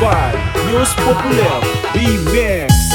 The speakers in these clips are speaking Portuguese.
by News Popular B-Man.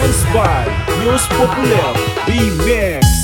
Performance by News Popular Remix